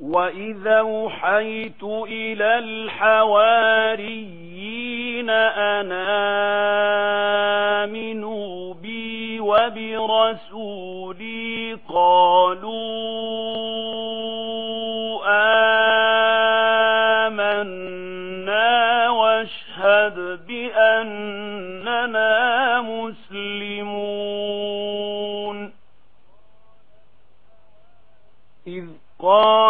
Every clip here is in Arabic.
وَإِذَا أُوحَيْتُ إِلَى الْحَوَارِيِّينَ أَنْ آمِنُوا بِي وَبِرَسُولِي قَالُوا آمَنَّا وَاشْهَدْ بِأَنَّنَا مُسْلِمُونَ إِذْ قَالَ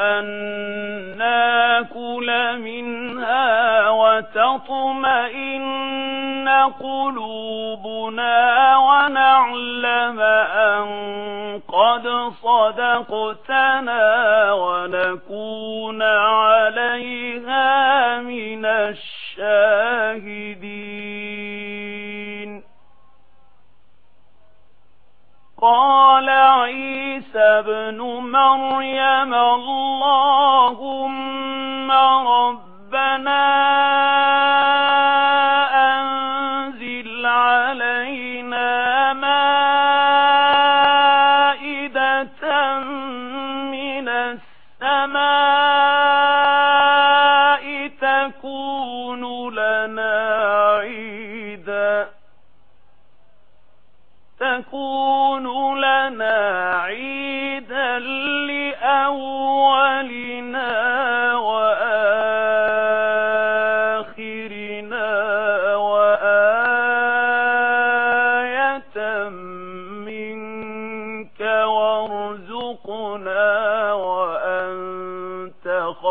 أن ناكل منها وتطمئن قلوبنا ونعلم أن قد صدقتنا ونكون عليها من الشاهدين عيسى بن مريم اللهم ربنا أنزل علينا مائدة من السماء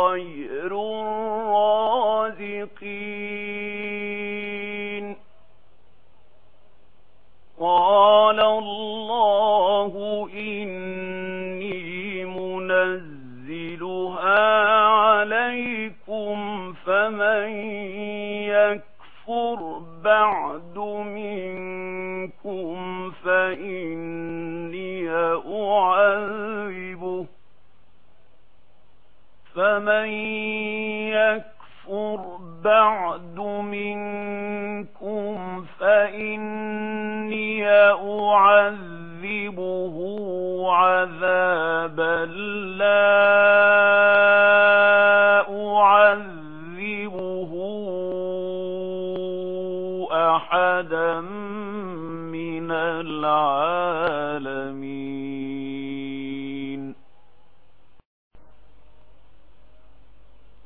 خير الرازقين. قال الله إني منزلها عليكم فمن يكفر بعد فمن يكفر بعد منكم فإن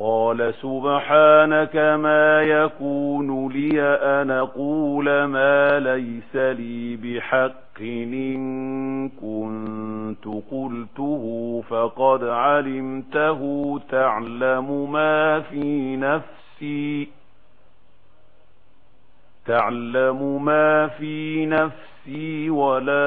قال سبحانك ما يكون لي أن أقول ما ليس لي بحق إن كنت قلته فقد علمته تعلم ما في نفسي تعلم ما في نفسي ولا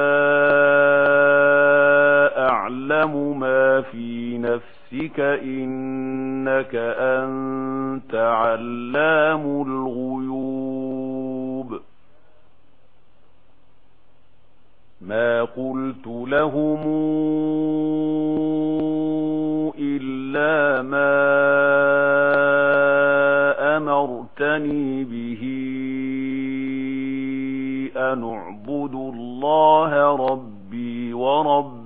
تعلم ما في نفسك إنك أنت علام الغيوب ما قلت لهم إلا ما أمرتني به أن اعبدوا الله ربي ورب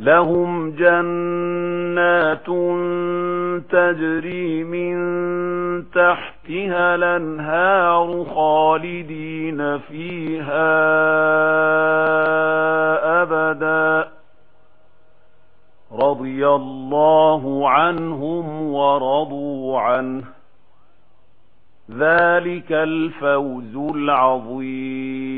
لهم جنات تجري من تحتها الانهار خالدين فيها أبدا رضي الله عنهم ورضوا عنه ذلك الفوز العظيم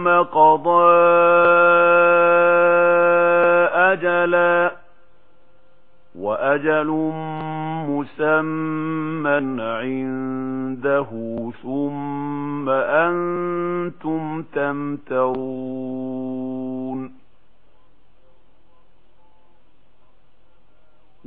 ثم قضى أجلا وأجل مسمى عنده ثم أنتم تمترون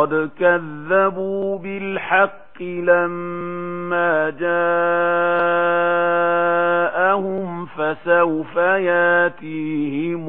قد كذبوا بالحق لما جاءهم فسوف ياتيهم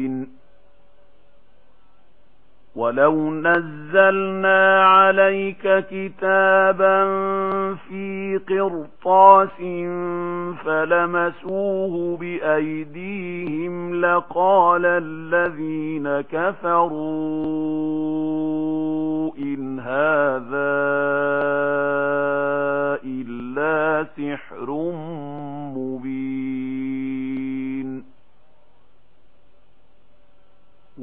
ولو نزلنا عليك كتابا في قرطاس فلمسوه بأيديهم لقال الذين كفروا إن هذا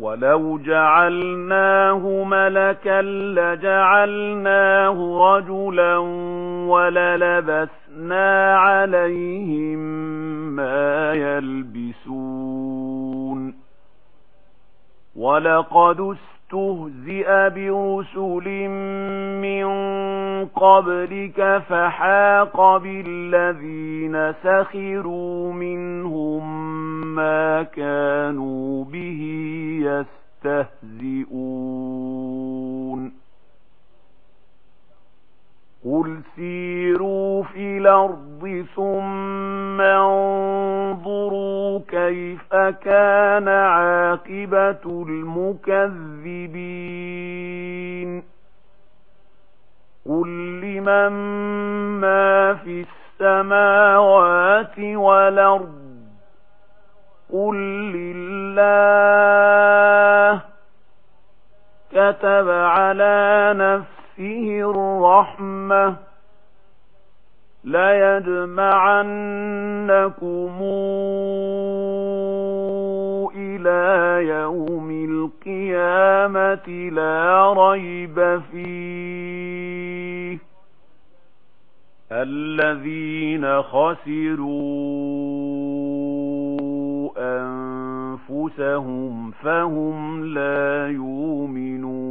ولو جعلناه ملكا لجعلناه رجلا وللبسنا عليهم ما يلبسون ولقد تهزئ برسل من قبلك فحاق بالذين سخروا منهم ما كانوا به يستهزئون قل سيروا في الأرض ثم انظروا كيف كان عاقبة المكذبين قل لمن ما في السماوات والأرض قل لله كتب على نفسه الرحمة لَيَجْمَعَنَّكُمْ إِلَى يَوْمِ الْقِيَامَةِ لَا رَيْبَ فِيهِ الَّذِينَ خَسِرُوا أَنفُسَهُمْ فَهُمْ لَا يُؤْمِنُونَ